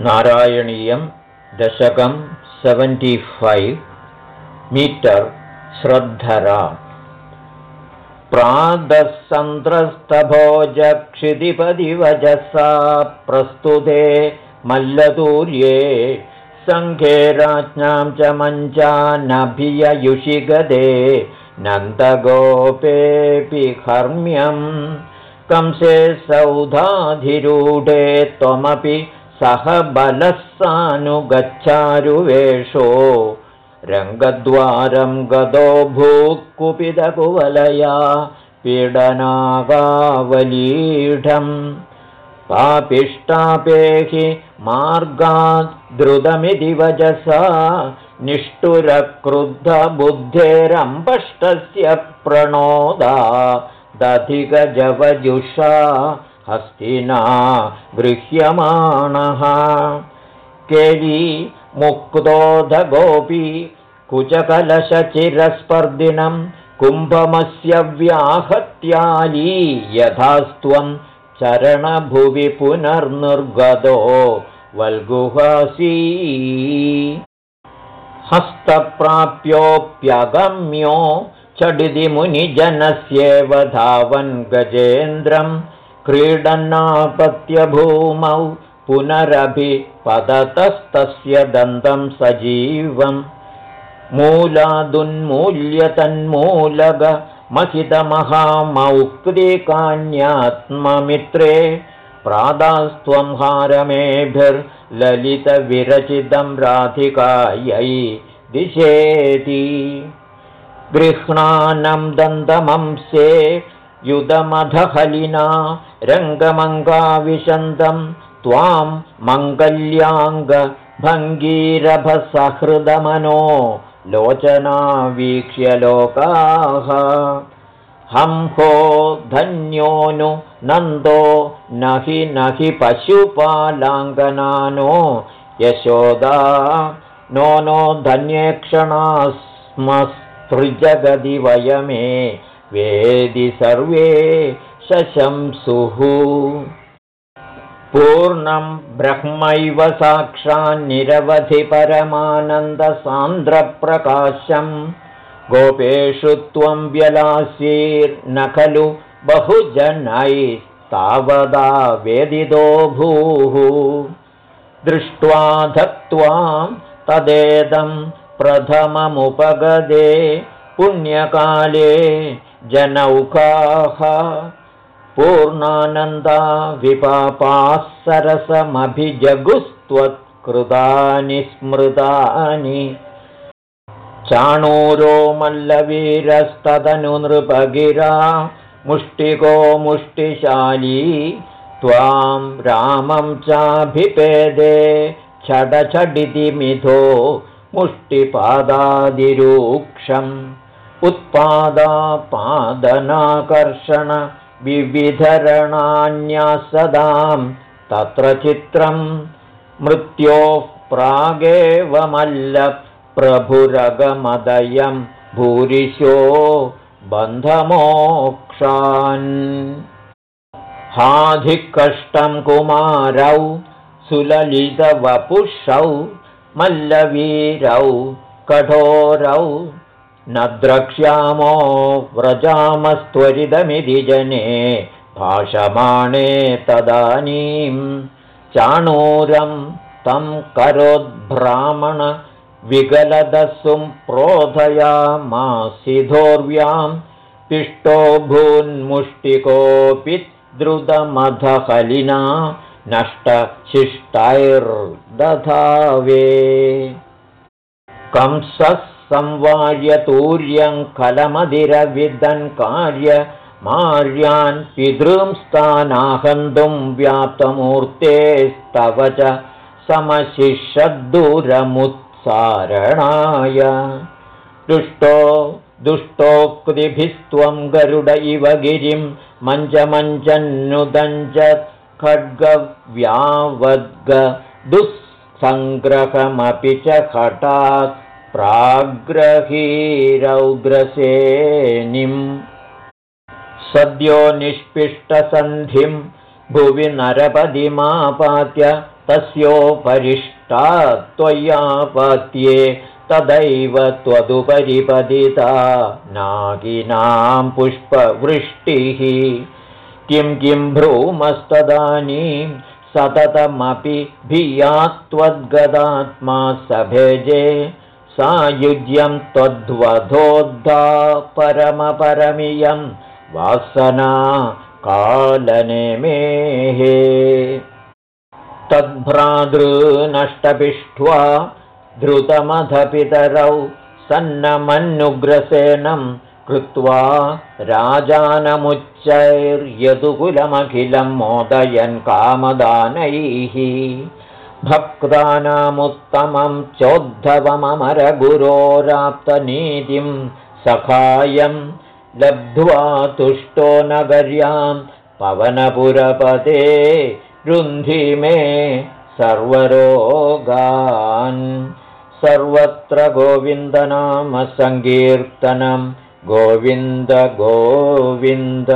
नारायणीयं दशकं seventy five metre श्रद्धरा। प्रादस्सन्द्रस्तभोजक्षितिपदिवजसा प्रस्तुते मल्लतूर्ये सङ्घे राज्ञां च मञ्चानभिययुषि गदे नन्दगोपेऽपि कर्म्यम् कंसे सौधाधिरूढे त्वमपि सह बलः सानुगच्छारुवेषो रङ्गद्वारं गतो भूकुपितकुवलया पीडनागावलीढम् पापिष्टापेहि मार्गात् द्रुतमिति वजसा निष्ठुरक्रुद्धबुद्धेरम्पष्टस्य प्रणोदा दधिगजवजुषा हस्तिना गृह्यमाणः। केली मुक्तोधगोपी कुचकलशचिरस्पर्धिनं कुम्भमस्य व्याहत्याली यथास्त्वं चरणभुवि पुनर्निर्गतो वल्गुहासी। हस्तप्राप्योऽप्यगम्यो चडिति मुनिजनस्येव धावन् गजेन्द्रं क्रीडन्नापत्यभूमौ पुनरभि पदतस्तस्य दन्तं सजीवम् मूलादुन्मूल्यतन्मूलगमहितमहामौक्तिकान्यात्ममित्रे प्रादास्त्वं हारमेभिर्ललितविरचितं राधिकायै दिशेति गृह्णानं दन्तमंसे युधमधहलिना रङ्गमङ्गाविशन्तं त्वां मङ्गल्याङ्गभङ्गीरभसहृदमनो लोचना वीक्ष्य लोकाः हंहो नन्दो न हि न हि पशुपालाङ्गनानो यशोदा नो नो धन्येक्षणा स्मस्त्रिजगदि वयमे वेदि सर्वे शशंसुः। पूर्णं ब्रह्मैव साक्षान्निरवधिपरमानन्दसान्द्रप्रकाशम् गोपेषु त्वं व्यलासीर्न खलु बहुजनैस्तावदा वेदितो भूः। दृष्ट्वा धत्वां तदेदं प्रथममुपगदे पुण्यकाले जनौकाः पूर्णानन्दा विपापाः सरसमभिजगुस्त्वत्कृतानि स्मृतानि। चाणूरो मल्लवीरस्तदनु नृपगिरा मुष्टिको मुष्टिशाली त्वां रामं चाभिपेदे छडछडिति मिथो मुष्टिपादादिरूक्षम् उत्पादापादनाकर्षण विविधरणान्यासदां तत्र चित्रं मृत्योः प्रागेव मल्लप्रभुरगमदयं भूरिशो बन्धमोक्षान्। हाधिकष्टं कुमारौ सुललितवपुषौ मल्लवीरौ कठोरौ न द्रक्ष्यामो व्रजामस्त्वरितमिति जने भाषमाणे तदानीं चाणूरं तं करोद्ब्राह्मण विगलदस्सुं प्रोधयामासिधोर्व्यां पिष्टो भून्मुष्टिकोऽपि द्रुतमधहलिना नष्टशिष्टैर्दधावे। कंसः संवार्यतूर्यं खलमधिरविदन् कार्य मार्यान् पितृंस्तानाहन्तुं व्याप्तमूर्तेस्तव च समशिषद्दूरमुत्सारणाय दुष्टो दुष्टोक्तिभिस्त्वं गरुड इव गिरिं मञ्चमञ्चन्नुदञ्च खड्गव्यावद्गदुःसङ्ग्रहमपि च हठात् प्राग्रहीरौग्रसेनिम् सद्यो निष्पिष्टसन्धिं भुवि नरपदिमापात्य तस्योपरिष्टा त्वय्यापत्ये तदैव त्वदुपरिपदिता नागिनां पुष्पवृष्टिः किं किं भ्रूमस्तदानीं सततमपि भिया त्वद्गदात्मा सभेजे सायुज्यं त्वद्वधोद्धा परमपरमियं वासना कालनेमेः। तद्भ्रातृनष्टपिष्ट्वा धृतमधपितरौ सन्नमन्नुग्रसेनं कृत्वा राजानमुच्चैर्यदुकुलमखिलं मोदयन् कामदानैः भक्तानामुत्तमं चोद्धवममरगुरोराप्तनीतिं सखायं लब्ध्वा तुष्टो नगर्यां पवनपुरपते रुन्धि मे सर्वरोगान्। सर्वत्र गोविन्दनामसङ्कीर्तनं गोविन्द गोविन्द